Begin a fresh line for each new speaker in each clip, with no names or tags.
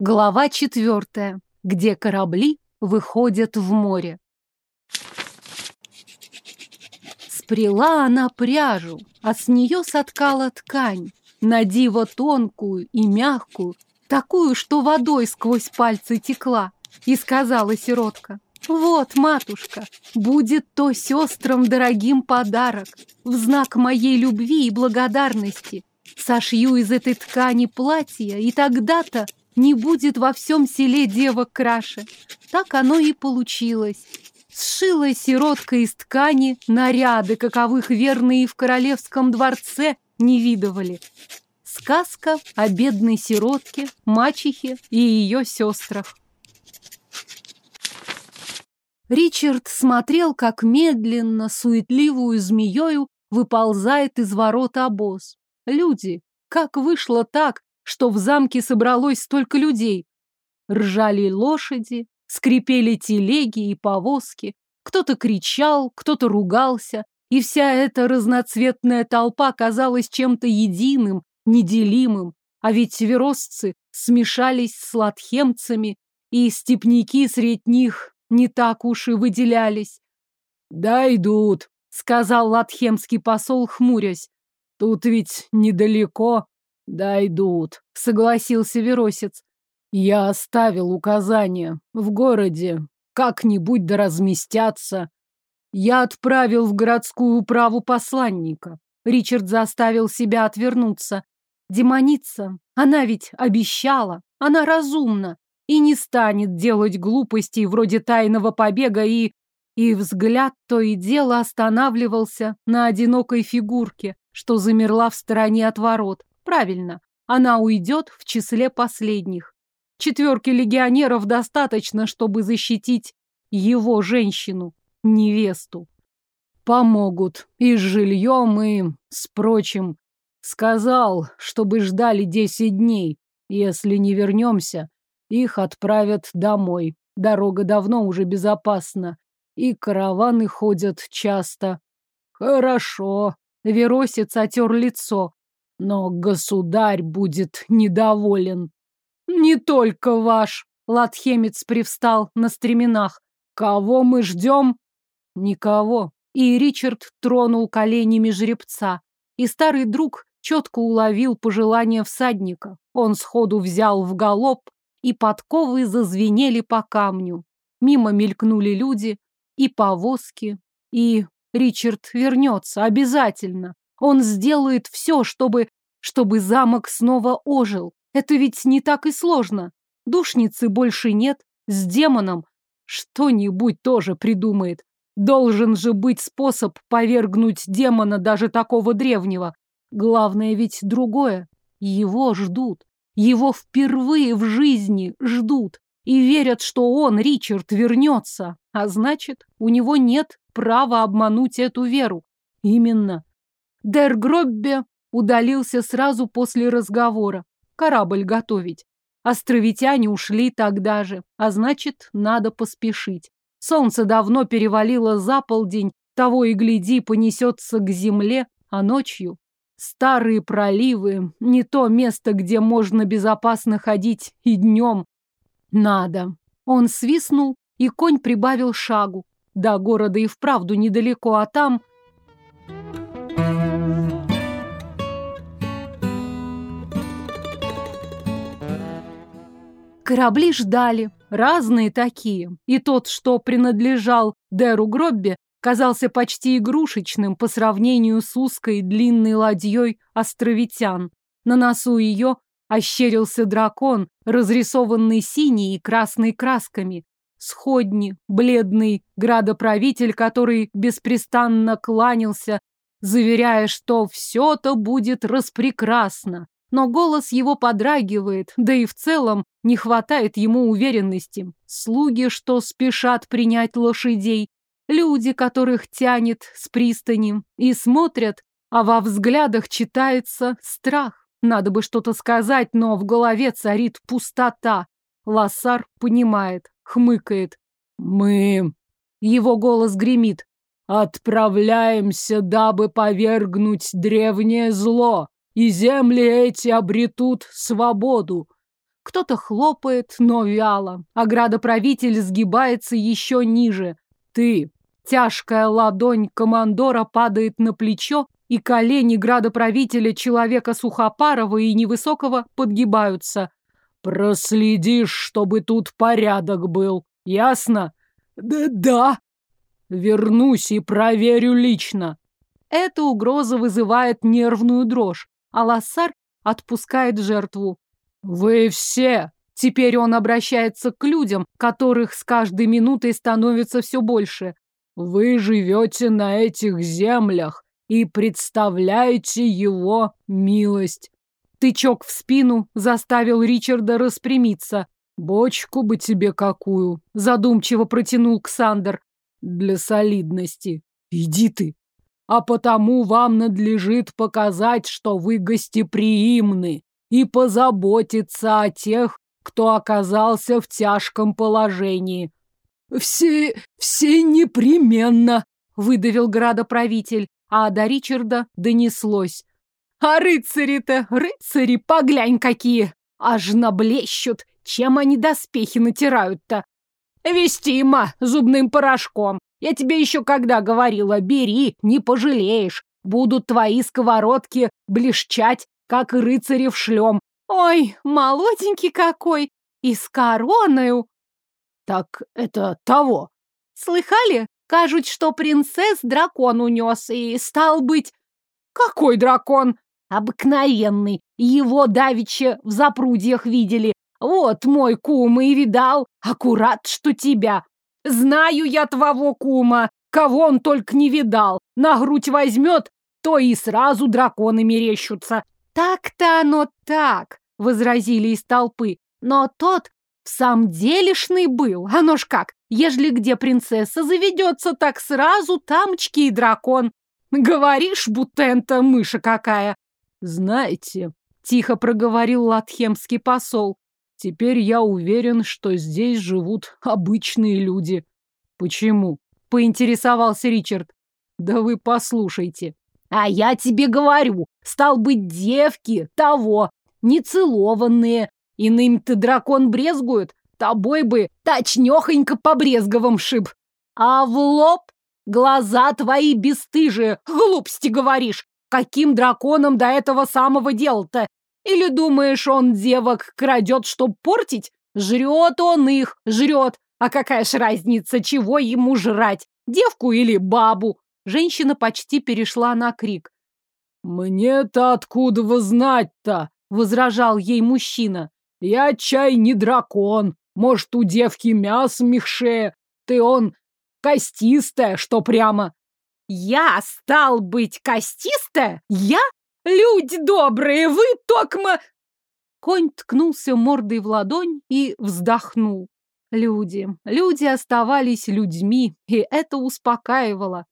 Глава четвертая, где корабли выходят в море. Сплела она пряжу, а с нее соткала ткань, на диво тонкую и мягкую, такую, что водой сквозь пальцы текла, и сказала сиротка, «Вот, матушка, будет то сестрам дорогим подарок, в знак моей любви и благодарности. Сошью из этой ткани платье, и тогда-то не будет во всем селе девок краше. Так оно и получилось. Сшила сиротка из ткани наряды, каковых верные в королевском дворце не видывали. Сказка о бедной сиротке, мачехе и ее сестрах. Ричард смотрел, как медленно, суетливую змеёю выползает из ворот обоз. Люди, как вышло так, что в замке собралось столько людей. Ржали лошади, скрипели телеги и повозки, кто-то кричал, кто-то ругался, и вся эта разноцветная толпа казалась чем-то единым, неделимым, а ведь северосцы смешались с латхемцами, и степняки средь них не так уж и выделялись. «Да идут», — сказал латхемский посол, хмурясь. «Тут ведь недалеко». «Дойдут», — согласился Веросец. «Я оставил указание. В городе как-нибудь да разместятся. Я отправил в городскую управу посланника. Ричард заставил себя отвернуться. Демоница, она ведь обещала, она разумна и не станет делать глупостей вроде тайного побега и... И взгляд то и дело останавливался на одинокой фигурке, что замерла в стороне от ворот. Правильно, она уйдет в числе последних. Четверки легионеров достаточно, чтобы защитить его женщину, невесту. Помогут и с жильем, и с прочим. Сказал, чтобы ждали десять дней. Если не вернемся, их отправят домой. Дорога давно уже безопасна, и караваны ходят часто. Хорошо. Веросец отер лицо. Но государь будет недоволен. Не только ваш. Латхемец привстал на стременах. Кого мы ждем? Никого. И Ричард тронул коленями жеребца. И старый друг четко уловил пожелание всадника. Он сходу взял в галоп, и подковы зазвенели по камню. Мимо мелькнули люди и повозки, и Ричард вернется обязательно. Он сделает все, чтобы... чтобы замок снова ожил. Это ведь не так и сложно. Душницы больше нет. С демоном что-нибудь тоже придумает. Должен же быть способ повергнуть демона даже такого древнего. Главное ведь другое. Его ждут. Его впервые в жизни ждут. И верят, что он, Ричард, вернется. А значит, у него нет права обмануть эту веру. Именно. Дер Гроббе удалился сразу после разговора. Корабль готовить. Островитяне ушли тогда же, а значит, надо поспешить. Солнце давно перевалило за полдень, того и гляди, понесется к земле, а ночью старые проливы, не то место, где можно безопасно ходить и днем. Надо. Он свистнул, и конь прибавил шагу. До города и вправду недалеко, а там... Корабли ждали, разные такие. И тот, что принадлежал Деру Гробби, казался почти игрушечным по сравнению с узкой длинной ладьей островитян. На носу ее ощерился дракон, разрисованный синей и красной красками. Сходни, бледный градоправитель, который беспрестанно кланялся, заверяя, что все-то будет распрекрасно но голос его подрагивает, да и в целом не хватает ему уверенности. Слуги, что спешат принять лошадей, люди, которых тянет с пристани, и смотрят, а во взглядах читается страх. Надо бы что-то сказать, но в голове царит пустота. Лассар понимает, хмыкает. «Мы...» Его голос гремит. «Отправляемся, дабы повергнуть древнее зло и земли эти обретут свободу. Кто-то хлопает, но вяло, а градоправитель сгибается еще ниже. Ты. Тяжкая ладонь командора падает на плечо, и колени градоправителя человека Сухопарова и Невысокого подгибаются. Проследишь, чтобы тут порядок был. Ясно? Да-да. Вернусь и проверю лично. Эта угроза вызывает нервную дрожь, а Лассар отпускает жертву. Вы все! Теперь он обращается к людям, которых с каждой минутой становится все больше. Вы живете на этих землях и представляете его милость. Тычок в спину заставил Ричарда распрямиться. «Бочку бы тебе какую!» — задумчиво протянул Ксандр. «Для солидности. Иди ты!» «А потому вам надлежит показать, что вы гостеприимны и позаботиться о тех, кто оказался в тяжком положении». «Все... все непременно!» — выдавил градоправитель, а до Ричарда донеслось. А рыцари-то, рыцари, поглянь какие! Аж наблещут! Чем они доспехи натирают-то? Вестима зубным порошком. Я тебе еще когда говорила, бери, не пожалеешь. Будут твои сковородки блещать, как рыцари в шлем. Ой, молоденький какой! И с короною. Так это того. Слыхали? Кажут, что принцесс дракон унес, и стал быть... Какой дракон? Обыкновенный. Его давеча в запрудьях видели. Вот мой кум и видал. Аккурат, что тебя. Знаю я твоего кума. Кого он только не видал. На грудь возьмет, то и сразу драконы мерещутся. Так-то оно так, возразили из толпы. Но тот в самом делешный был. Оно ж как, ежели где принцесса заведется, так сразу тамочки и дракон. Говоришь, будто это мыша какая. Знаете, тихо проговорил латхемский посол, теперь я уверен, что здесь живут обычные люди. Почему? Поинтересовался Ричард. Да вы послушайте. А я тебе говорю, стал быть, девки того, нецелованные. Иным-то дракон брезгует, тобой бы точнёхонько по брезговым шиб. А в лоб глаза твои бесстыжие, глупости говоришь. Каким драконом до этого самого дела-то? Или думаешь, он девок крадет, чтоб портить? Жрет он их, жрет. А какая ж разница, чего ему жрать? Девку или бабу? Женщина почти перешла на крик. «Мне-то откуда вы знать-то?» — возражал ей мужчина. «Я чай не дракон. Может, у девки мясо мехшее. Ты он костистая, что прямо. Я стал быть костистая? Я? Люди добрые, вы токмо... Конь ткнулся мордой в ладонь и вздохнул. Люди, люди оставались людьми, и это успокаивало.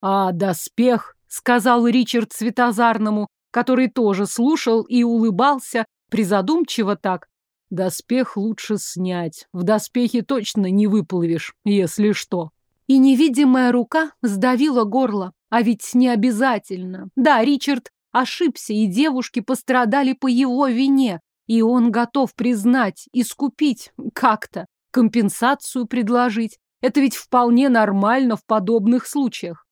А доспех, сказал Ричард Светозарному, который тоже слушал и улыбался, призадумчиво так. Доспех лучше снять. В доспехе точно не выплывешь, если что и невидимая рука сдавила горло. А ведь не обязательно. Да, Ричард ошибся, и девушки пострадали по его вине, и он готов признать, искупить как-то, компенсацию предложить. Это ведь вполне нормально в подобных случаях.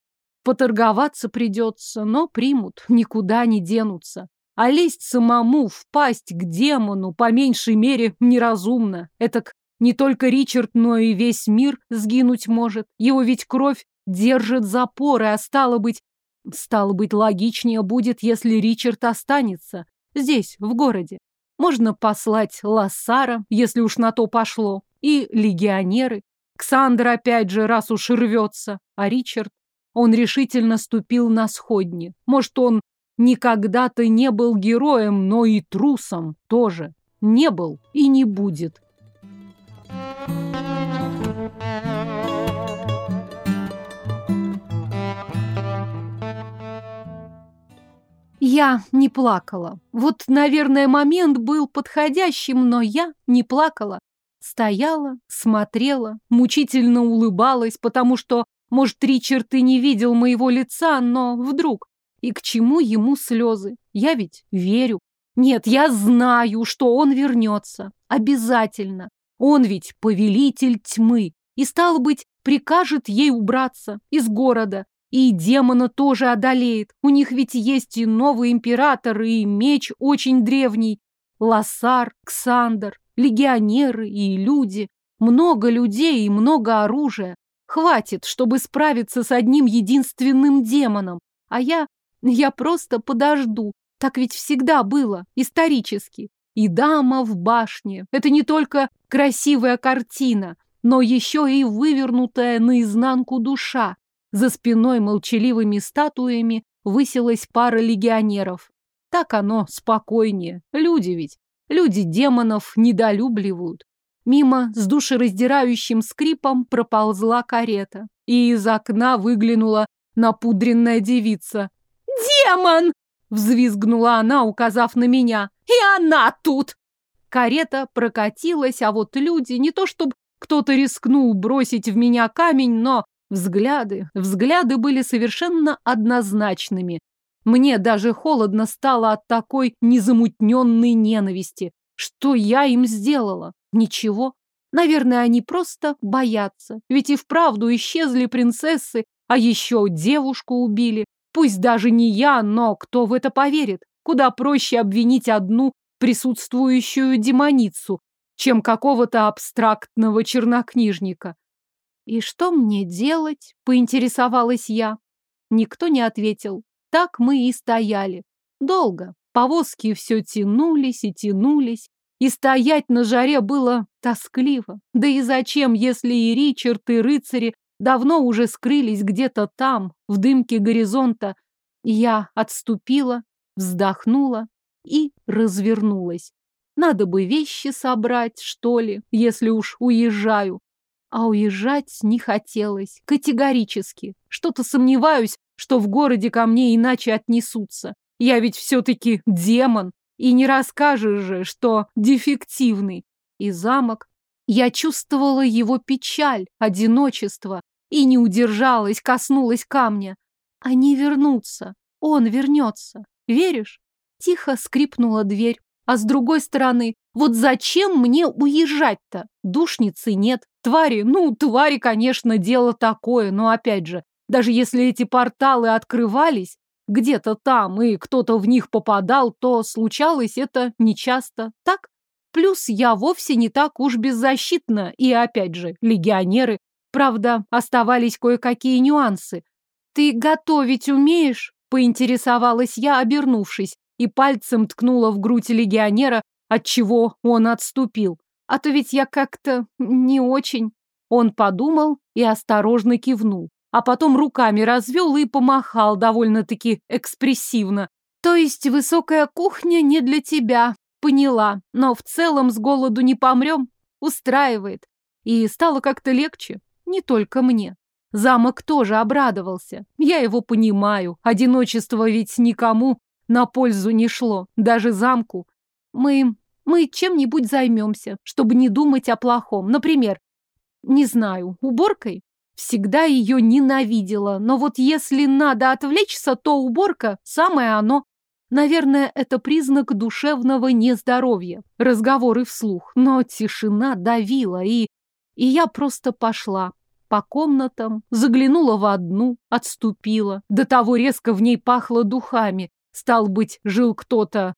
Поторговаться придется, но примут, никуда не денутся. А лезть самому, впасть к демону, по меньшей мере, неразумно. Это не только Ричард, но и весь мир сгинуть может. Его ведь кровь держит запоры, а стало быть... Стало быть, логичнее будет, если Ричард останется. Здесь, в городе. Можно послать Лассара, если уж на то пошло, и легионеры. Ксандр опять же, раз уж рвется. А Ричард, он решительно ступил на сходни. Может, он никогда-то не был героем, но и трусом тоже. Не был и не будет. Я не плакала. Вот, наверное, момент был подходящим, но я не плакала. Стояла, смотрела, мучительно улыбалась, потому что, может, Ричард и не видел моего лица, но вдруг. И к чему ему слезы? Я ведь верю. Нет, я знаю, что он вернется. Обязательно. Он ведь повелитель тьмы. И, стало быть, прикажет ей убраться из города. И демона тоже одолеет. У них ведь есть и новый император, и меч очень древний. Лассар, Ксандр, легионеры и люди. Много людей и много оружия. Хватит, чтобы справиться с одним единственным демоном. А я... я просто подожду. Так ведь всегда было, исторически. И дама в башне. Это не только красивая картина, но еще и вывернутая наизнанку душа. За спиной молчаливыми статуями высилась пара легионеров. Так оно спокойнее. Люди ведь. Люди демонов недолюбливают. Мимо с душераздирающим скрипом проползла карета, и из окна выглянула напудренная девица. «Демон!» — взвизгнула она, указав на меня. «И она тут!» Карета прокатилась, а вот люди, не то чтобы кто-то рискнул бросить в меня камень, но взгляды, взгляды были совершенно однозначными. Мне даже холодно стало от такой незамутненной ненависти. Что я им сделала? Ничего. Наверное, они просто боятся. Ведь и вправду исчезли принцессы, а еще девушку убили. Пусть даже не я, но кто в это поверит? Куда проще обвинить одну присутствующую демоницу, чем какого-то абстрактного чернокнижника. «И что мне делать?» — поинтересовалась я. Никто не ответил. Так мы и стояли. Долго. Повозки все тянулись и тянулись. И стоять на жаре было тоскливо. Да и зачем, если и Ричард, и рыцари давно уже скрылись где-то там, в дымке горизонта. Я отступила, вздохнула и развернулась. Надо бы вещи собрать, что ли, если уж уезжаю. А уезжать не хотелось, категорически. Что-то сомневаюсь, что в городе ко мне иначе отнесутся. Я ведь все-таки демон, и не расскажешь же, что дефективный. И замок. Я чувствовала его печаль, одиночество, и не удержалась, коснулась камня. Они вернутся. Он вернется. Веришь? Тихо скрипнула дверь. А с другой стороны, вот зачем мне уезжать-то? Душницы нет. Твари, ну, твари, конечно, дело такое, но опять же, даже если эти порталы открывались, где-то там, и кто-то в них попадал, то случалось это нечасто, так? Плюс я вовсе не так уж беззащитна, и опять же, легионеры. Правда, оставались кое-какие нюансы. «Ты готовить умеешь?» — поинтересовалась я, обернувшись, и пальцем ткнула в грудь легионера, отчего он отступил. А то ведь я как-то не очень. Он подумал и осторожно кивнул а потом руками развел и помахал довольно-таки экспрессивно. То есть высокая кухня не для тебя, поняла, но в целом с голоду не помрем, устраивает. И стало как-то легче, не только мне. Замок тоже обрадовался. Я его понимаю. Одиночество ведь никому на пользу не шло, даже замку. Мы... мы чем-нибудь займемся, чтобы не думать о плохом. Например, не знаю, уборкой? Всегда ее ненавидела, но вот если надо отвлечься, то уборка – самое оно. Наверное, это признак душевного нездоровья. Разговоры вслух, но тишина давила, и... И я просто пошла по комнатам, заглянула в одну, отступила. До того резко в ней пахло духами. Стал быть, жил кто-то...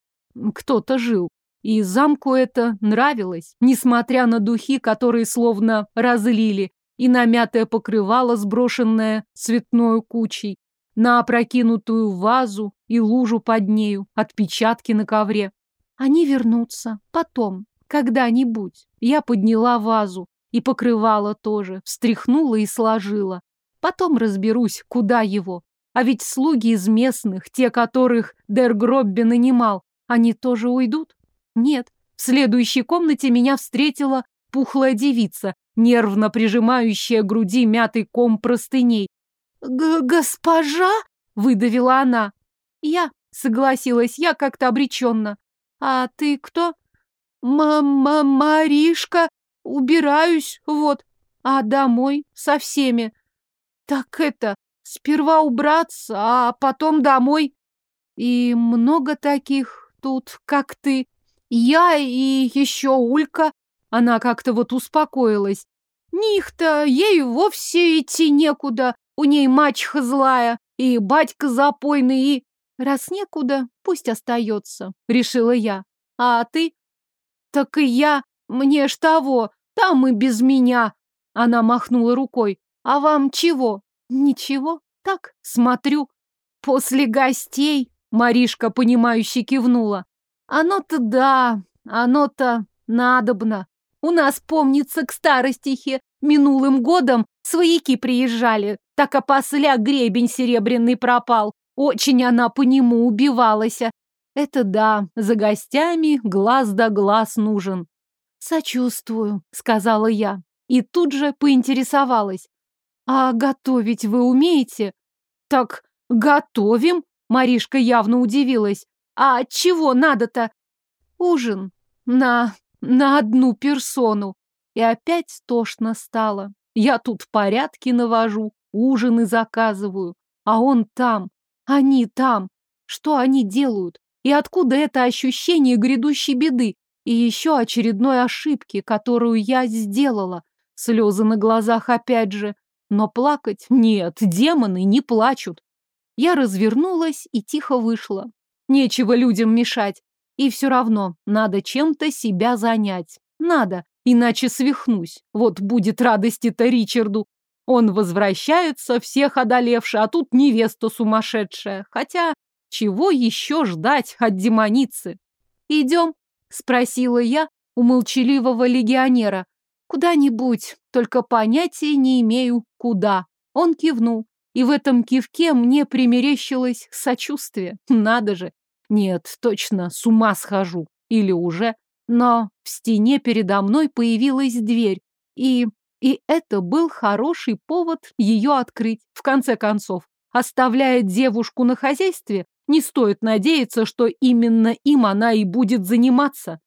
Кто-то жил. И замку это нравилось, несмотря на духи, которые словно разлили, и на мятое покрывало, сброшенное цветной кучей, на опрокинутую вазу и лужу под нею, отпечатки на ковре. Они вернутся потом, когда-нибудь. Я подняла вазу и покрывало тоже, встряхнула и сложила. Потом разберусь, куда его. А ведь слуги из местных, те, которых Дер Гробби нанимал, они тоже уйдут? Нет. В следующей комнате меня встретила пухлая девица нервно прижимающая груди мятый ком простыней. «Госпожа?» — выдавила она. «Я», — согласилась я как-то обреченно. «А ты кто?» «Мама, Маришка, убираюсь, вот, а домой со всеми». «Так это, сперва убраться, а потом домой». «И много таких, тут, как ты. Я и еще Улька. Она как-то вот успокоилась. Них-то ей вовсе идти некуда. У ней мачеха злая, и батька запойный, и... Раз некуда, пусть остается, решила я. А ты? Так и я. Мне ж того. Там и без меня. Она махнула рукой. А вам чего? Ничего. Так, смотрю. После гостей, Маришка, понимающе кивнула. Оно-то да, оно-то надобно. У нас, помнится, к старостихе минулым годом свояки приезжали. Так опосля гребень серебряный пропал. Очень она по нему убивалась. Это да, за гостями глаз да глаз нужен. Сочувствую, сказала я. И тут же поинтересовалась. А готовить вы умеете? Так готовим? Маришка явно удивилась. А чего надо-то? Ужин на... на одну персону. И опять тошно стало. Я тут порядки навожу, ужины заказываю. А он там, они там. Что они делают? И откуда это ощущение грядущей беды? И еще очередной ошибки, которую я сделала. Слезы на глазах опять же. Но плакать? Нет, демоны не плачут. Я развернулась и тихо вышла. Нечего людям мешать. И все равно надо чем-то себя занять. Надо, иначе свихнусь. Вот будет радости-то Ричарду. Он возвращается, всех одолевший, а тут невеста сумасшедшая. Хотя, чего еще ждать от демоницы? Идем, спросила я у молчаливого легионера. Куда-нибудь, только понятия не имею, куда. Он кивнул, и в этом кивке мне примерещилось сочувствие. Надо же. Нет, точно, с ума схожу. Или уже. Но в стене передо мной появилась дверь, и и это был хороший повод ее открыть. В конце концов, оставляя девушку на хозяйстве, не стоит надеяться, что именно им она и будет заниматься.